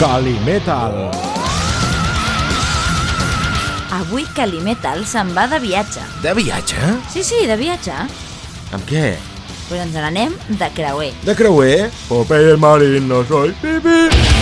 Calimetal. Avui Calimetal se'n va de viatge. De viatge? Sí, sí, de viatge. Amb què? Pues ens n'anem de creuer. De creuer? Popeye el marino soy. Pipi.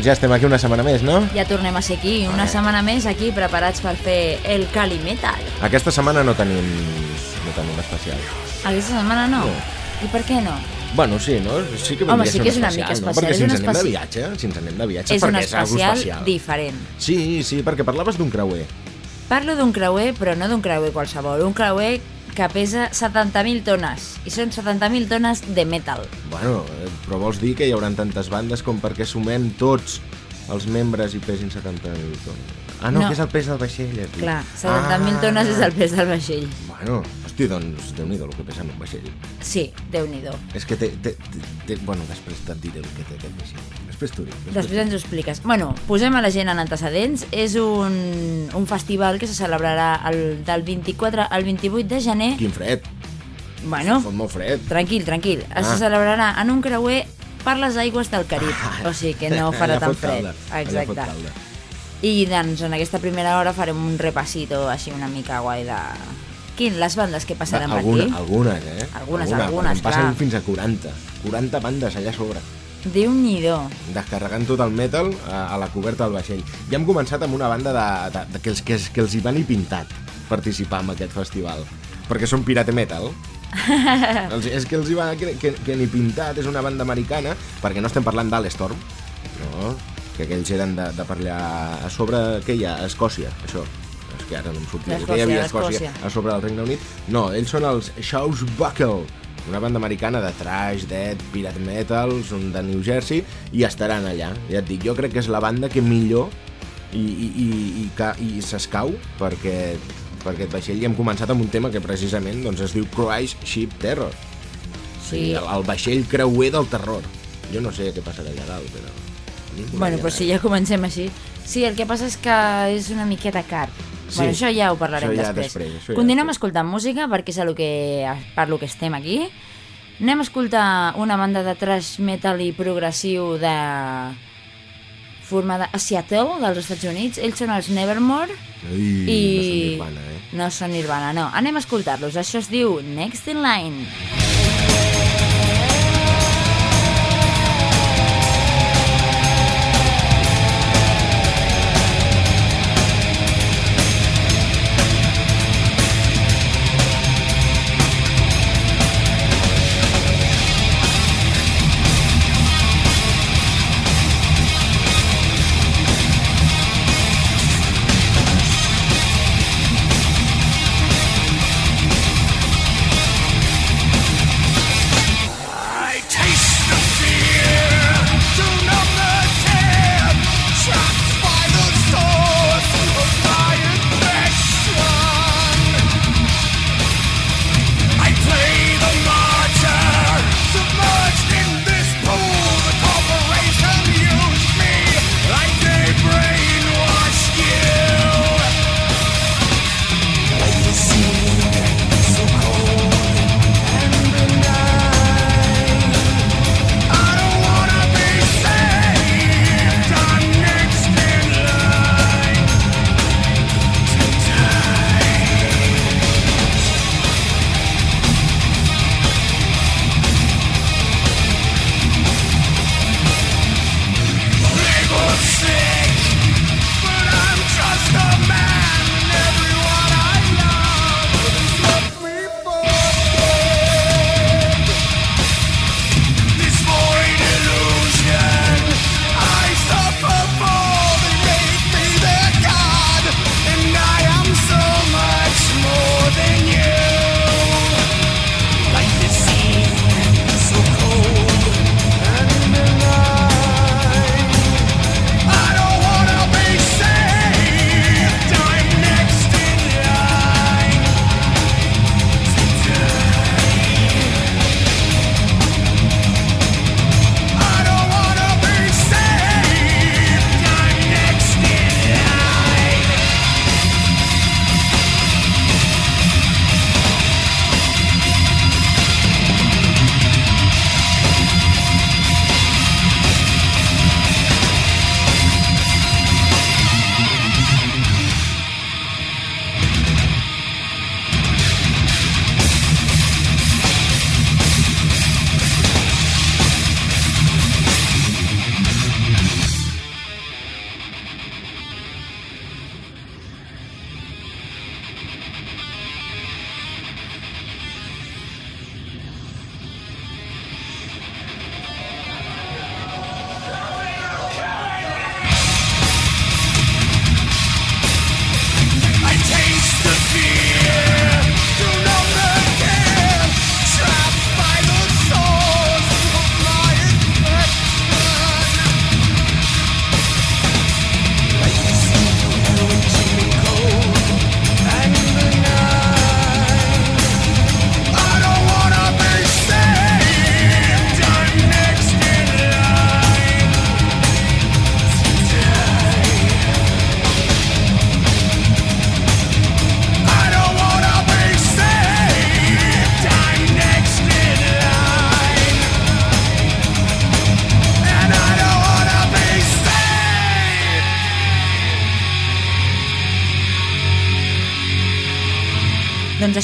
Doncs ja estem aquí una setmana més, no? Ja tornem a ser aquí, una setmana més aquí preparats per fer el Calimetal. Aquesta setmana no tenim, no tenim especial. Aquesta setmana no. No. I per què no? Bueno, sí, no? Sí que Home, sí que és un una mica especial, no? especial, Perquè si un ens anem de viatge, si ens anem de viatge, És un perquè és algo especial, especial. diferent. Sí, sí, perquè parlaves d'un creuer. Parlo d'un creuer, però no d'un creuer qualsevol. Un creuer que pesa 70.000 tones. I són 70.000 tones de metal. Bueno, però vols dir que hi hauran tantes bandes com perquè sumem tots els membres i pesin 70.000 tones? Ah, no, No. que és el pes del vaixell. has dit. Clar, 70.000 Ah. tones és el pes del vaixell. Bueno, hosti, doncs déu-n'hi-do el que pesa en un vaixell. Sí, déu nhi És que té, té, té, té... Bueno, després te't diré el que té aquest vaixell. Després t'ho dic. Després ens ho expliques. Bueno, posem a la gent en antecedents. És un, un festival que se celebrarà el, del 24 al 28 de gener. Quin fred. Bueno, Fot molt fred. tranquil, tranquil. Ah. Se celebrarà en un creuer per les aigües del Carib. O sigui que no farà tan fred. calda, Exacte. I doncs en aquesta primera hora farem un repassito així una mica guai de... Quin, les bandes que passaran Alguna, per aquí? algunes, eh? Algunes, Alguna, algunes, en passen clar. fins a 40. 40 bandes allà sobre. Déu-n'hi-do. Descarregant tot el metal a, a la coberta del vaixell. Ja hem començat amb una banda de, de, de que, els, que, que els hi van i pintat participar en aquest festival. Perquè són pirate metal. els, és que els hi va... Que, que, que ni pintat, és una banda americana, perquè no estem parlant d'Alestorm, no? Que aquells eren de, de allà... A sobre, què hi ha? A Escòcia, això. És que ara no em sortia. Què hi havia. Escòcia? A sobre del Regne Unit. No, ells són els Buckle, una banda americana de trash, death, pirate metal, són de New Jersey, i estaran allà. Ja et dic, jo crec que és la banda que millor i, i, i, i, i s'escau perquè per aquest vaixell i hem començat amb un tema que precisament doncs, es diu Christ Ship Terror. Sí. El, el vaixell creuer del terror. Jo no sé què passarà allà dalt, però... Bueno, però si ja comencem així. Sí, el que passa és que és una miqueta car. Sí. Bueno, això ja ho parlarem ja després. després, ja Continuem després. escoltant música perquè és el que, per lo que estem aquí. Anem a escoltar una banda de trash metal i progressiu de formada a Seattle, dels Estats Units. Ells són els Nevermore Ui, i... no són Nirvana, eh? No són Nirvana, no. Anem a escoltar-los. Això es diu Next in Line. I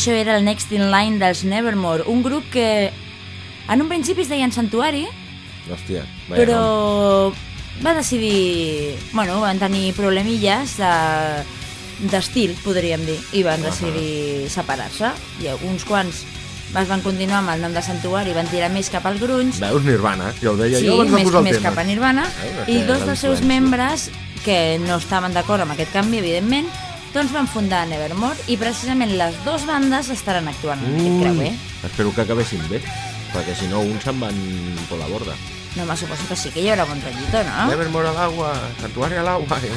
això era el Next in Line dels Nevermore, un grup que en un principi es deien Santuari, Hòstia, vaya nom. però va decidir... Bueno, van tenir problemilles de d'estil, podríem dir, i van decidir separar-se. I uns quants es van continuar amb el nom de Santuari, van tirar més cap al grunge, Veus Nirvana? Ja ho deia sí, jo abans de més, posar el més tema. cap a Nirvana, Eh, i dos dels seus membres que no estaven d'acord amb aquest canvi, evidentment, doncs van fundar Nevermore i precisament les dues bandes estaran actuant en aquest creuer. Espero que acabessin bé, perquè si no un se'n van por la borda. No, me suposo que sí que hi haurà bon rotllito, no? Nevermore al agua, santuari al agua... i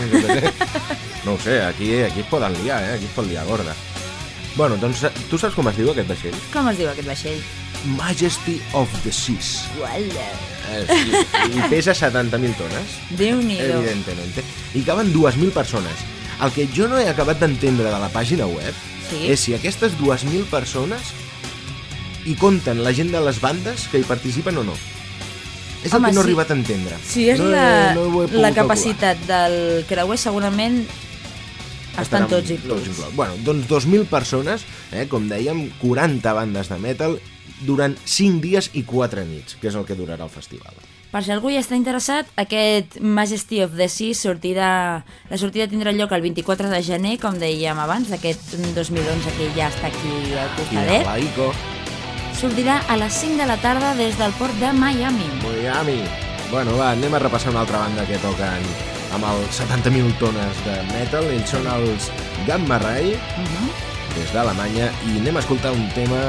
No, ho sé, aquí, aquí es poden liar, eh? Aquí es pot liar gorda. Bueno, doncs tu saps com es diu aquest vaixell? Com es diu aquest vaixell? Majesty of the Seas. Uala. Eh, sí, I pesa 70.000 tones, Déu-n'hi-do. evidentemente. I caben 2.000 persones. El que jo no he acabat d'entendre de la pàgina web Sí. és si aquestes 2.000 persones i compten la gent de les bandes que hi participen o no. És Home, el que no he sí. arribat a entendre. Si és no, la, no pogut la calcular. capacitat del creuer, segurament estan tots Tots inclús. inclòs. Bueno, doncs 2.000 persones, eh, com dèiem, 40 bandes de metal durant 5 dies i 4 nits, que és el que durarà el festival. Per si algú hi està interessat, aquest Majesty of the Sea sortirà... La sortida tindrà lloc el 24 de gener, com dèiem abans, d'aquest 2011 que ja està aquí al I de costadet. Laico, Sortirà a les 5 de la tarda des del port de Miami. Miami. Bueno, va, anem a repassar una altra banda que toquen amb els 70.000 tones de metal. Ells són els Gamma Ray, Uh -huh. des d'Alemanya, i anem a escoltar un tema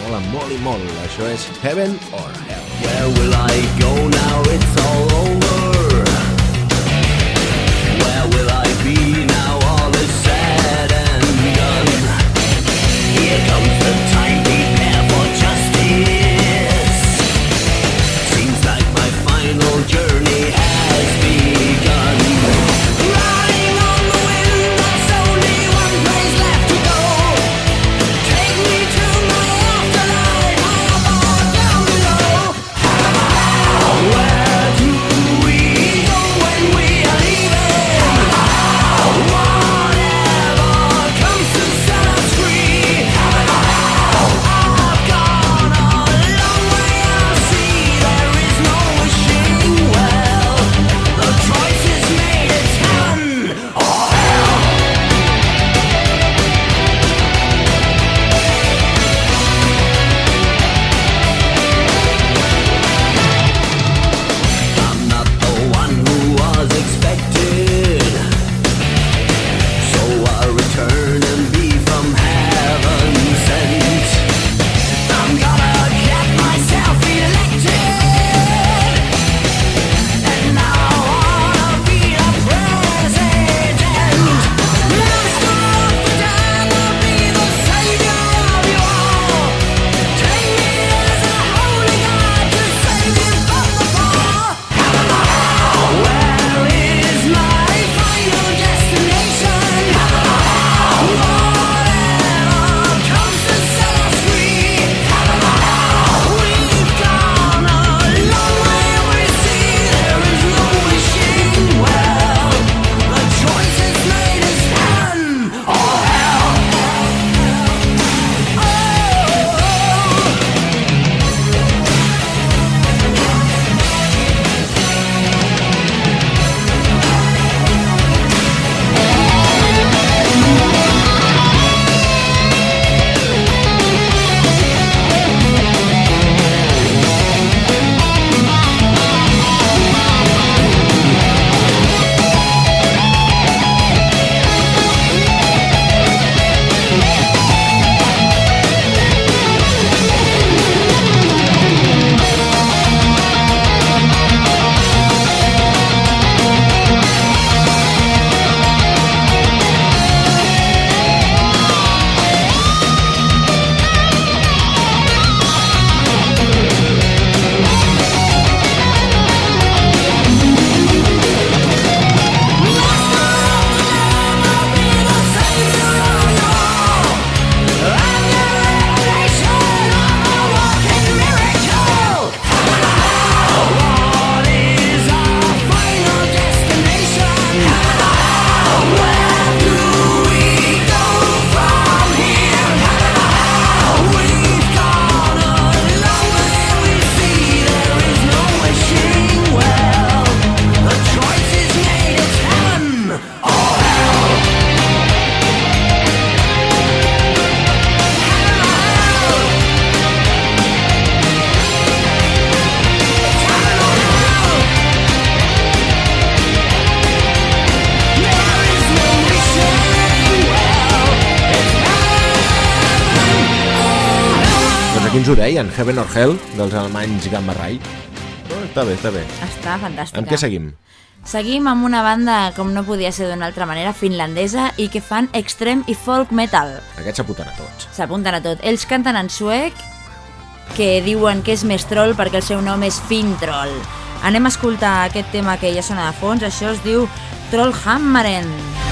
mola molt i molt. Això és Heaven or Hell. Where will I go now it's all over? Hell, dels alemanys Gamma Ray. Oh, està bé, està bé. Està fantàstica. Amb què seguim? Seguim amb una banda, com no podia ser d'una altra manera, finlandesa i que fan extreme i folk metal. Aquests s'apunten a tots. S'apunten a tot. Ells canten en suec, que diuen que és més troll perquè el seu nom és Fin Troll. Anem a escoltar aquest tema que ja sona de fons, això es diu Trollhammeren. aquí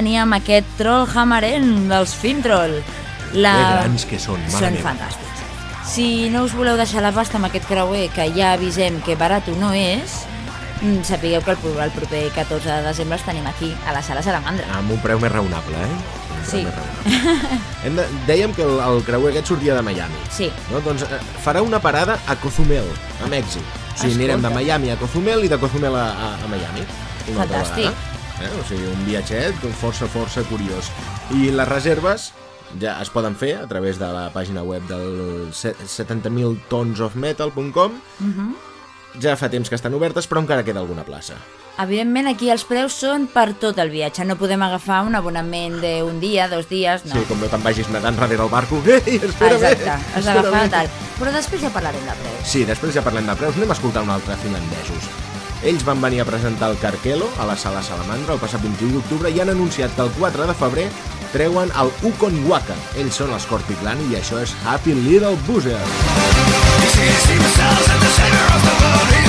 teníem aquest Troll Hammeren dels Fintroll. La... Que grans que són, mare Són meva. fantàstics. Si no us voleu deixar la pasta amb aquest creuer, que ja avisem que barato no és, mm, sapigueu que el, el proper 14 de desembre els tenim aquí, a la sala Salamandra. Amb un preu més raonable, eh? Sí. raonable. Hem de, dèiem que el, el creuer aquest sortia de Miami. Sí. No? Doncs eh, farà una parada a Cozumel, a Mèxic. O sigui, anirem de. Miami a Cozumel i de Cozumel a, a, a Miami. Una Fantàstic. Eh? O sigui, un viatget força, força curiós. I les reserves ja es poden fer a través de la pàgina web del se- 70.000tonsofmetal.com Mhm. Ja fa temps que estan obertes, però encara queda alguna plaça. Evidentment, aquí els preus són per tot el viatge. No podem agafar un abonament d'un dia, dos dies, no. Sí, com no te'n vagis nedant darrere el barco. Ei, espera Exacte, has d'agafar tal. Però després ja parlarem de preus. Sí, després ja parlem de preus. Anem a escoltar un altre finlandesos. Ells van venir a presentar el Carquelo a la sala Salamandra el passat 21 d'octubre i han anunciat que el 4 de febrer treuen el Ukon Waka. Ells són els Corpiclan i això és Happy Little Boozer. Doncs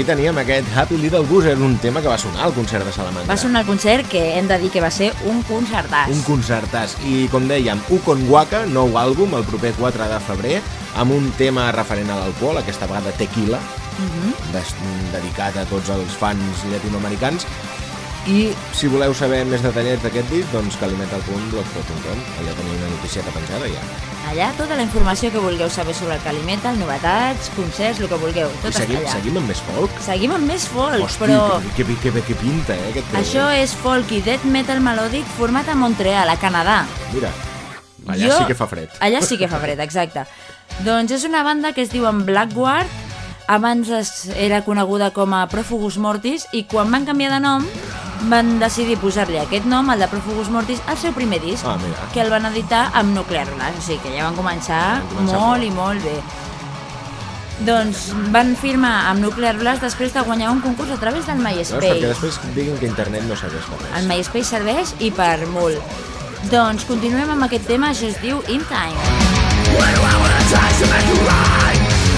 aquí teníem aquest Happy Little Boozer, un tema que va sonar al concert de Salamandra. Va sonar el concert que hem de dir que va ser un concertàs. Un concertàs. I, com dèiem, Ukon Waka, nou àlbum, el proper 4 de febrer, amb un tema referent a l'alcohol, aquesta vegada tequila, Mhm. des- dedicat a tots els fans llatinoamericans. I, si voleu saber més detallets d'aquest disc, doncs calimetal.blogspot.com. Allà teniu una noticieta penjada ja. Allà tota la informació que vulgueu saber sobre el Calimetal, novetats, concerts, el que vulgueu, tot I seguim, està allà. seguim amb més folk? Seguim amb més folk, Hosti, però que, que, que, que pinta, eh, aquest creuer. això és folk i death metal melòdic format a Montreal, a Canadà. Mira, allà Jo- sí que fa fred. Allà sí que fa fred, exacte. doncs és una banda que es diu en Blackguard, abans es, era coneguda com a Profugus Mortis i quan van canviar de nom van decidir posar-li aquest nom, el de Profugus Mortis, al seu primer disc, Ah, mira. que el van editar amb Nuclear Blast, o sigui que ja van començar, Van començar molt i molt bé. Doncs van firmar amb Nuclear Blast després de guanyar un concurs a través del Veus? Perquè MySpace. després diguin que internet no serveix per res. El MySpace serveix i per molt. Doncs continuem amb aquest tema, això es diu In Time.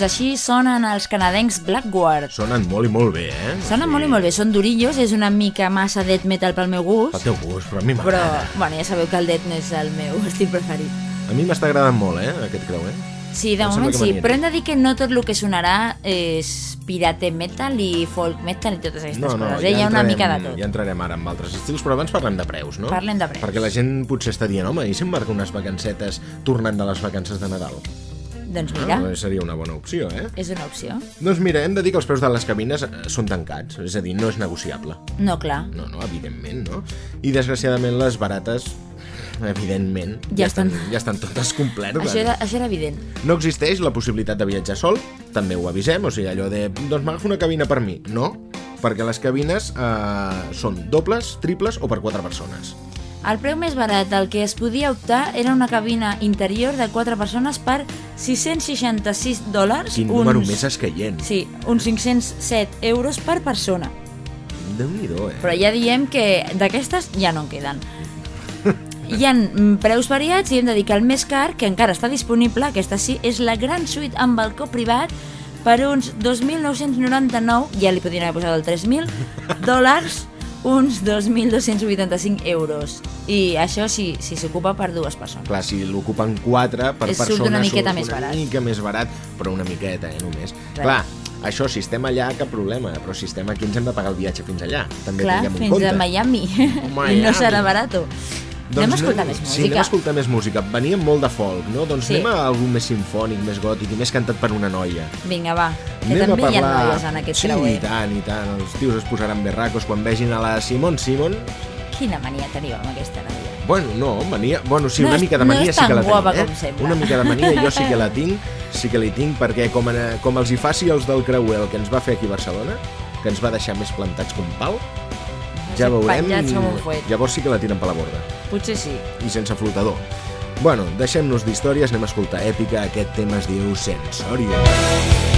Doncs així sonen els canadencs Blackguard. Sonen molt i molt bé, eh? Sonen molt i molt bé, són durillos, és una mica massa death metal pel meu gust, Pel teu gust, però a mi però, m'agrada. bueno, ja sabeu que el death no és el meu estil preferit. A mi m'està agradant molt, eh, aquest creuer. Sí, de Em moment sí, però hem de dir que no tot el que sonarà és pirate metal i folk metal i totes aquestes No, no, coses. eh? Hi ha una mica de tot. Ja entrarem ara amb altres estils, però abans parlem de preus, no? Parlem de preus. Perquè la gent potser està dient, home, i si em marca unes vacancetes tornant de les vacances de Nadal? Doncs mira, Ah, seria una bona opció, eh? és una opció. Doncs mira, hem de dir que els preus de les cabines eh, són tancats, és a dir, no és negociable. No, clar, No, no, evidentment, no? I desgraciadament les barates, evidentment, Ja ja, estan, estan. ja estan totes complertes. això era, això era evident. No existeix la possibilitat de viatjar sol, també ho avisem, o sigui, allò de, doncs m'agafo una cabina per mi. No, perquè les cabines eh, són dobles, triples o per quatre persones. El preu més barat al que es podia optar era una cabina interior de 4 persones per 666 dòlars. Quin número més escaient. Sí, uns 507 euros per persona. Déu-n'hi-do, eh? Però ja diem que d'aquestes ja no en queden. Hi ha preus variats i hem de dir que el més car, que encara està disponible, aquesta sí, és la gran suite amb balcó privat per uns 2.999, ja li podrien haver posat el 3.000, dòlars, uns 2.285 euros. I això sí, si s'ocupa per dues persones. Clar, si l'ocupen quatre per És- surt persona... una miqueta surt més barat. Una mica més barat, però una miqueta, eh, només. Res. Clar, això, si estem allà, cap problema, però si estem aquí ens hem de pagar el viatge fins allà. També Clar, fins compte. a Miami. Miami. I no serà barato. Anem a escoltar més Sí, música. anem a escoltar més música. Veníem molt de folk, no? Doncs Sí. anem a algun més sinfònic, més gòtic i més cantat per una noia. Vinga, va, que Anem també hi ha parlar- noies en aquest sí, creuer. i tant, i tant. Els tios es posaran berracos quan vegin a la Simon Simon. Quina mania teniu amb aquesta noia? Bueno, no, mania... Bueno, sí, No una és- mica de no mania és sí que la guapa eh? com sembla. Una mica de mania jo sí que la tinc, sí que li tinc, perquè com, en, com els hi faci els del creuer el que ens va fer aquí a Barcelona, que ens va deixar més plantats que un pal, ja veurem... penjats com un fuet. Llavors sí que la tiren per la borda. Potser sí. i sense flotador. Bueno, deixem-nos d'històries, anem a escoltar èpica. Aquest tema es diu Sensorium. Just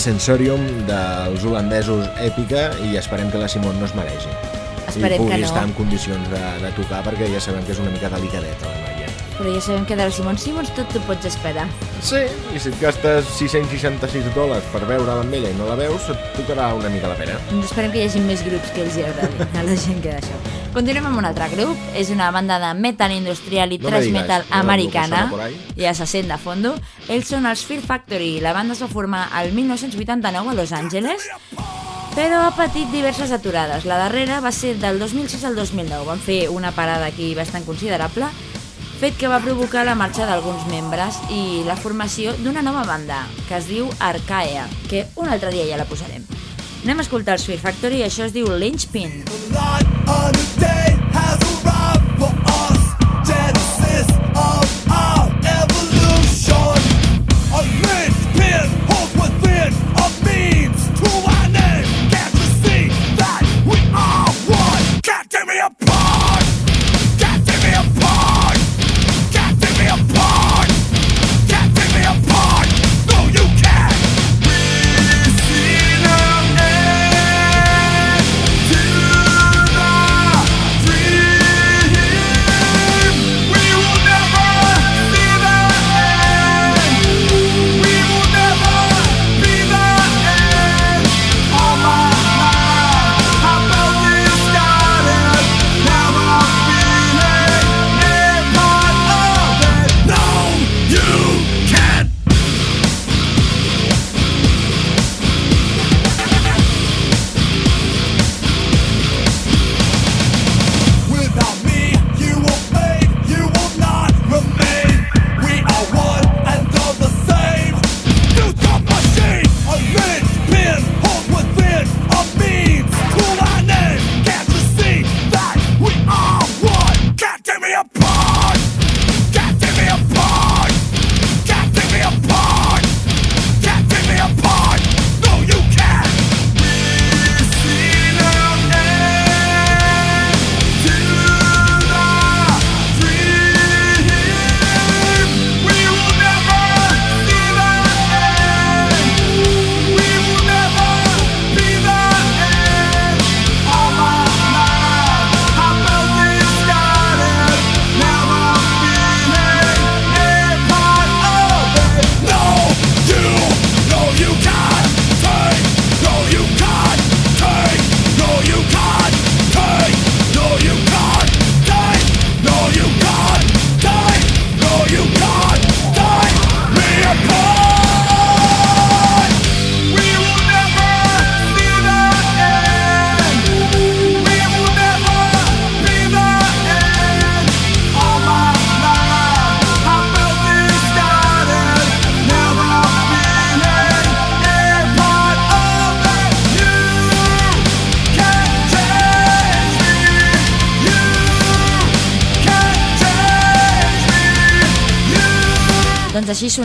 Sensorium dels holandesos Èpica i esperem que la Simon no es mereixi. Esperem I pugui que no. estar en condicions de, de tocar perquè ja sabem que és una mica delicadeta la noia. Però ja sabem que de la Simon Simons tot t'ho pots esperar. Sí, i si et gastes 666 dòlars per veure-la amb ella i no la veus, et tocarà una mica la pena. Doncs esperem que hi hagi més grups que els hi agradi a la gent que d'això. Continuem amb un altre grup. És una banda de metal industrial i No me thrash metal no me americana. ahí. Ja se sent de fondo. Ells són els Fear Factory. La banda es va formar el 1989 a Los Angeles, però ha patit diverses aturades. La darrera va ser del 2006 al 2009. Van fer una parada aquí bastant considerable, fet que va provocar la marxa d'alguns membres i la formació d'una nova banda, que es diu Arcaea, que un altre dia ja la posarem. Anem a escoltar el Fear Factory i això es diu Lynchpin. light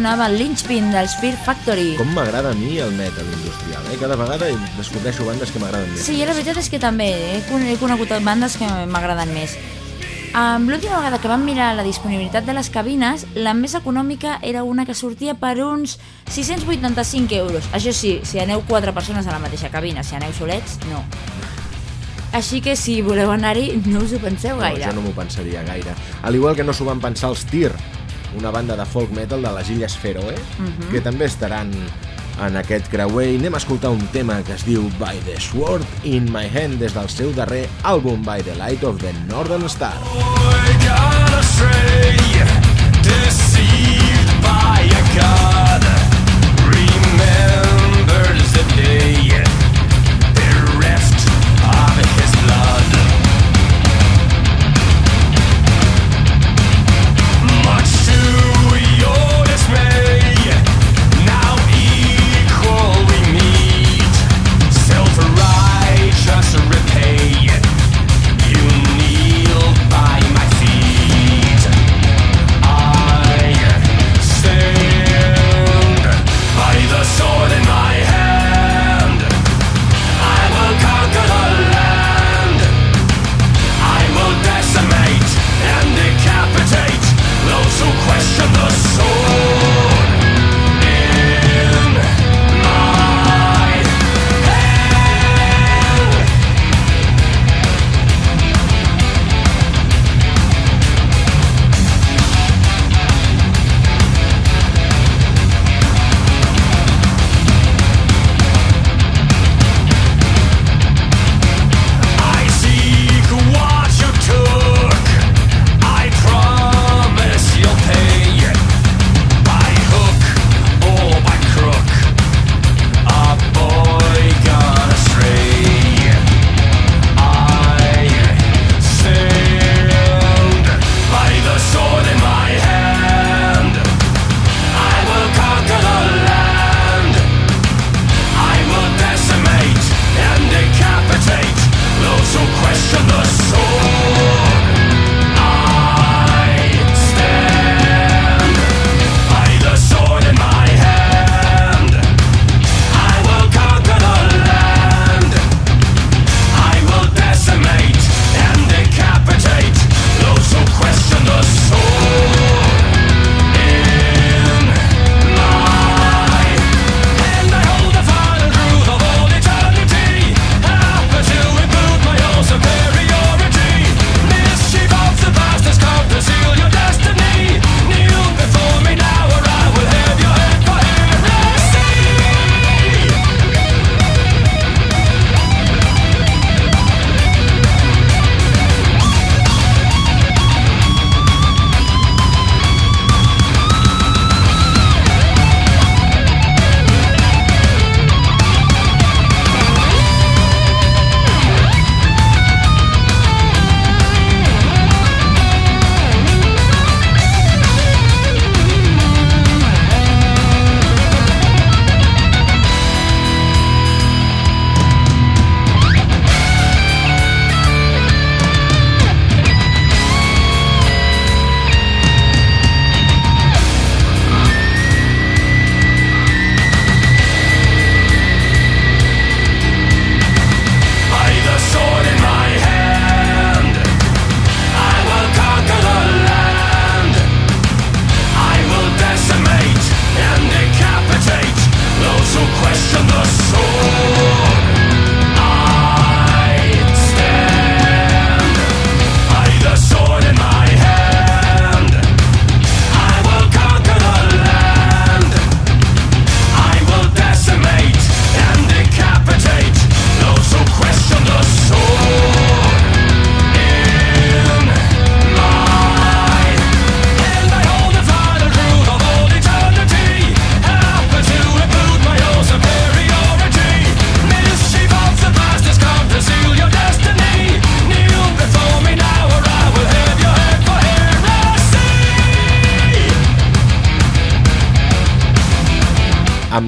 sonava el Lynchpin dels Fear Factory. Com m'agrada a mi el metal industrial, eh? Cada vegada descobreixo bandes que m'agraden més. Sí, jo la veritat és que també he, con- he conegut bandes que m'agraden més. Um, L'última vegada que vam mirar la disponibilitat de les cabines, la més econòmica era una que sortia per uns 685 euros. Això sí, si aneu quatre persones a la mateixa cabina, si aneu solets, no. Així que si voleu anar-hi, no us ho penseu No, gaire. jo no m'ho pensaria gaire. Al igual que no s'ho van pensar els Tyr, una banda de folk metal de les Illes Feroe, Mhm. que també estaran en aquest creuer i anem a escoltar un tema que es diu By the Sword in My Hand des del seu darrer àlbum By the Light of the Northern Star. I got astray, deceived by a god.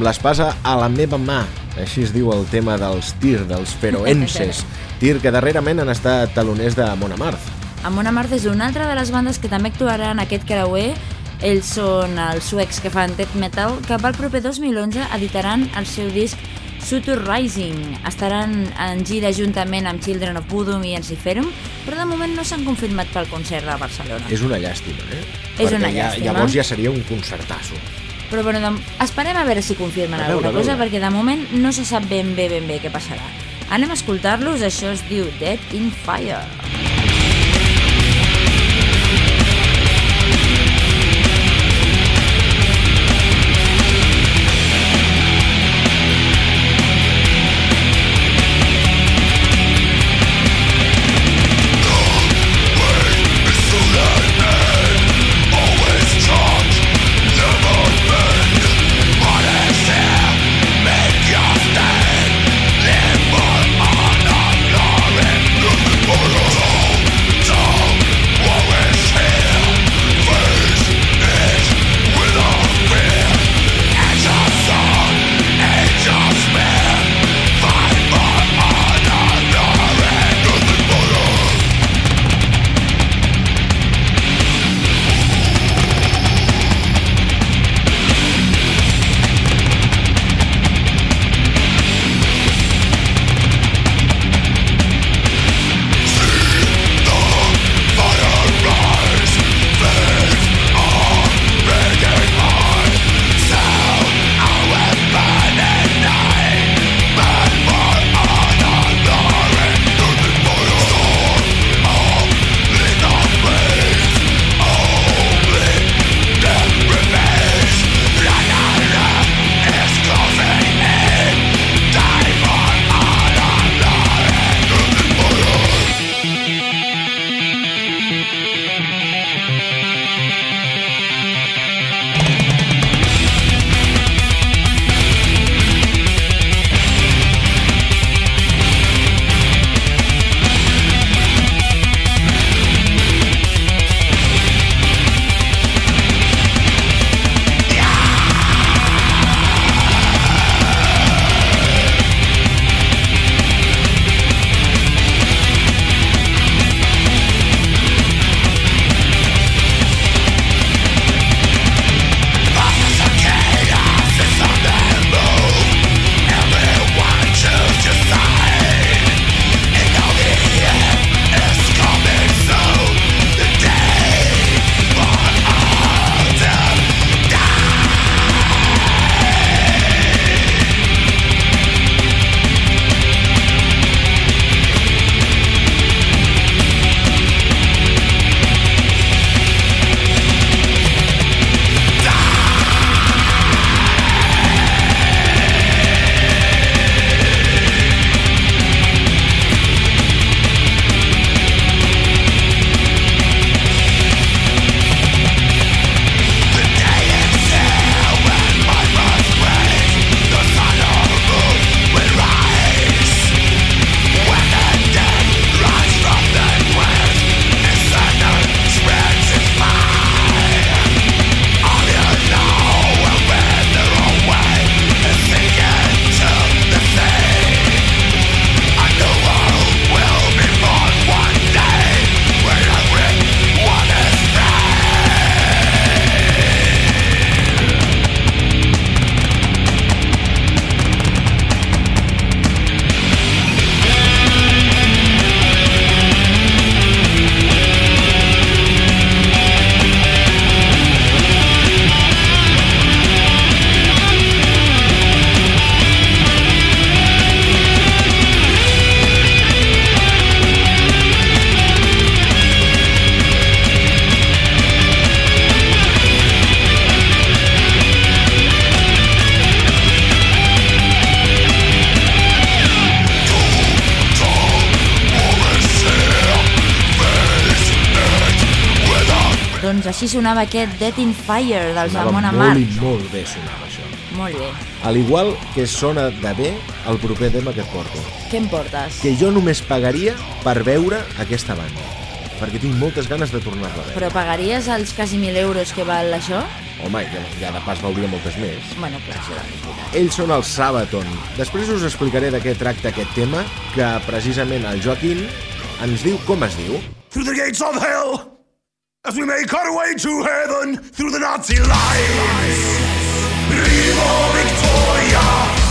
Amb l'espasa a la meva mà. Així es diu el tema dels Tir, dels feroenses. Tir que darrerament han estat taloners de Mona Marth. Amon Amarth és una altra de les bandes que també actuaran en aquest creuer. Ells són els suecs que fan death metal, que pel proper 2011 editaran el seu disc Suture Rising. Estaran en gira juntament amb Children of Bodom i Enciferum, però de moment no s'han confirmat pel concert de Barcelona. És una llàstima, eh? És Perquè una ja, llàstima. Llavors ja seria un concertasso. Però bueno, de... esperem a veure si confirmen A veure, alguna cosa, perquè de moment no se sap ben bé ben bé què passarà. Anem a escoltar-los, això es diu Dead in Fire. Sonava aquest Dead in Fire dels Sonava Amon molt i molt bé sonava això. Molt bé. Al igual que sona de bé el proper tema que et porto. Què em portes? Que jo només pagaria per veure aquesta banda. Perquè tinc moltes ganes de tornar-la a veure. Però pagaries els quasi 1.000 euros que val això? Home, ja, ja de pas veuria moltes més. Bueno, clar, això veritat. Ells són el Sabaton. Després us explicaré de què tracta aquest tema, que precisament el Joaquín ens diu com es diu. through the gates of hell as we make our way to heaven through the Nazi lines. Viva Victoria!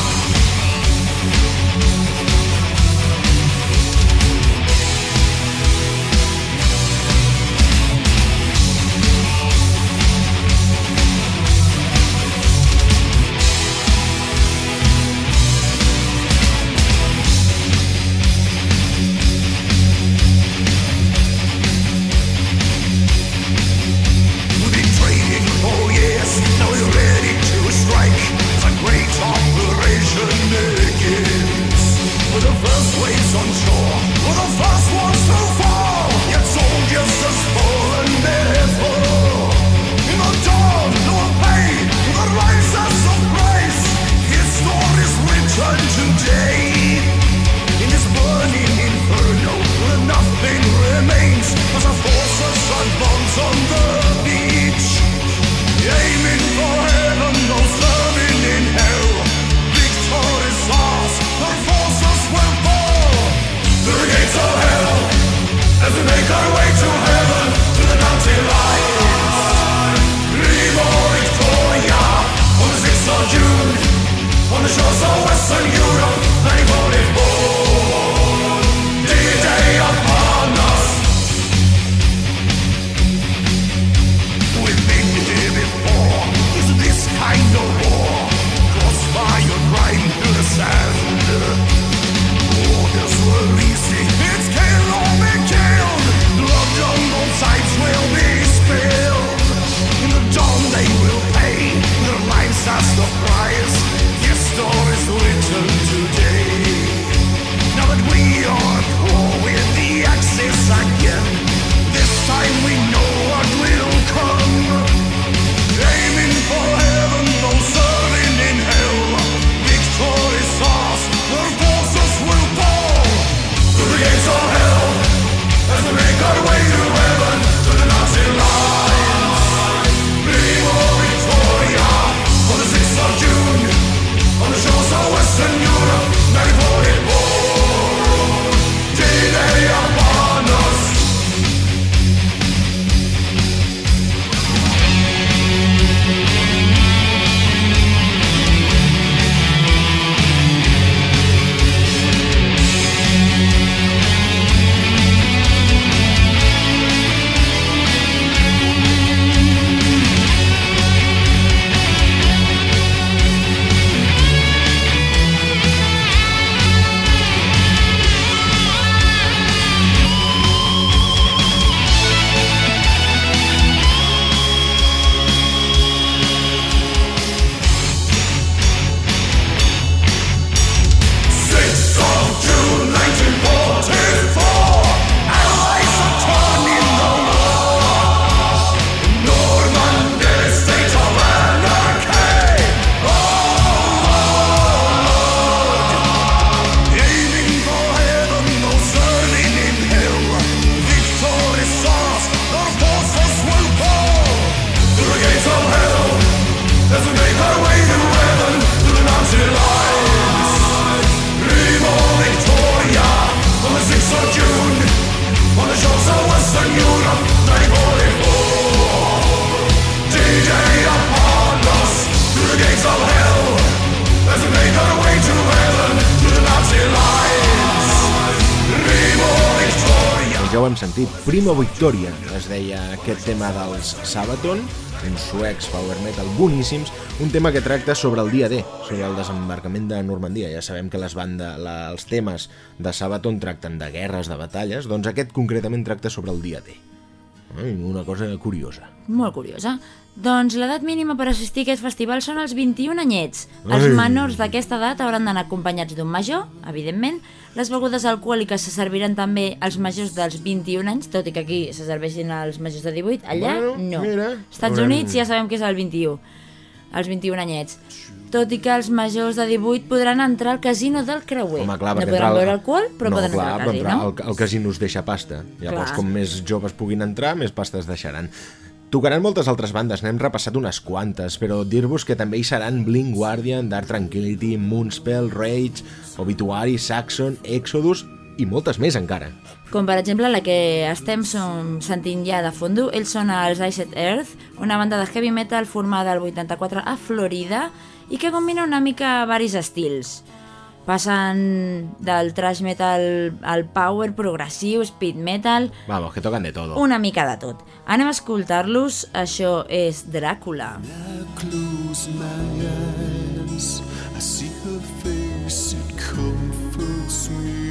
Sentit. Prima Victoria es deia aquest tema dels Sabaton, uns suecs power metal boníssims, un tema que tracta sobre el dia D, sobre el desembarcament de Normandia. Ja sabem que les banda, la, els temes de Sabaton tracten de guerres, de batalles, doncs aquest concretament tracta sobre el dia D. Una cosa curiosa. Molt curiosa. Doncs l'edat mínima per assistir a aquest festival són els 21 anyets. Els Ai. menors d'aquesta edat hauran d'anar acompanyats d'un major, evidentment. Les begudes alcohòliques se serviran també als majors dels 21 anys, tot i que aquí se serveixin als majors de 18. Allà, Bueno, no. mira, Estats haurem- Units ja sabem que és el 21. Els 21 anyets. Tot i que els majors de 18 podran entrar al casino del creuer. Home, clar, no podran entrar- beure alcohol, però no, poden clar, entrar al però casino. entrar al, al casino us deixa pasta. Llavors, Clar. com més joves puguin entrar, més pasta es deixaran. Tocaran moltes altres bandes, n'hem repassat unes quantes, però dir-vos que també hi seran Blink Guardian, Dark Tranquility, Moonspell, Rage, Obituary, Saxon, Exodus i moltes més encara. Com per exemple la que estem som sentint ja de fondo, ells són els Iced Earth, una banda de heavy metal formada al 84 a Florida i que combina una mica varis estils. Passen del thrash metal al power progressiu, speed metal, Vamos, que tocan de todo. una mica de tot. Anem a escoltar-los, això és Dràcula. I close my eyes. I see her face, it comforts me.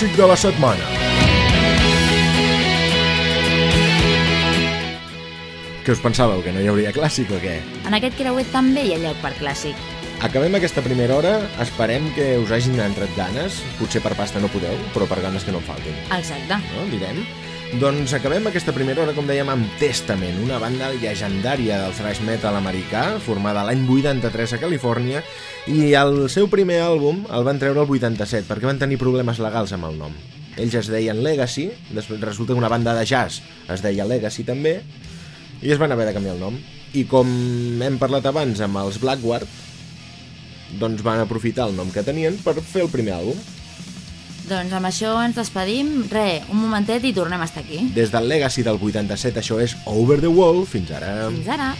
Clàssic de la setmana. Què us pensàveu, que no hi hauria clàssic o què? En aquest creuet també hi ha lloc per clàssic. Acabem aquesta primera hora, esperem que us hagin entrat ganes, potser per pasta no podeu, però per ganes que no en faltin, Exacte. no? Direm. Doncs acabem aquesta primera hora, com dèiem, amb Testament, una banda llegendària del thrash metal americà, formada l'any 83 a Califòrnia, i el seu primer àlbum el van treure el 87, perquè van tenir problemes legals amb el nom. Ells es deien Legacy, després resulta que una banda de jazz es deia Legacy també, i es van haver de canviar el nom. I com hem parlat abans amb els Blackguard, doncs van aprofitar el nom que tenien per fer el primer àlbum. Doncs amb això ens despedim. Re, un momentet i tornem a estar aquí. Des del Legacy del 87, això és Over the Wall, fins ara. Fins ara.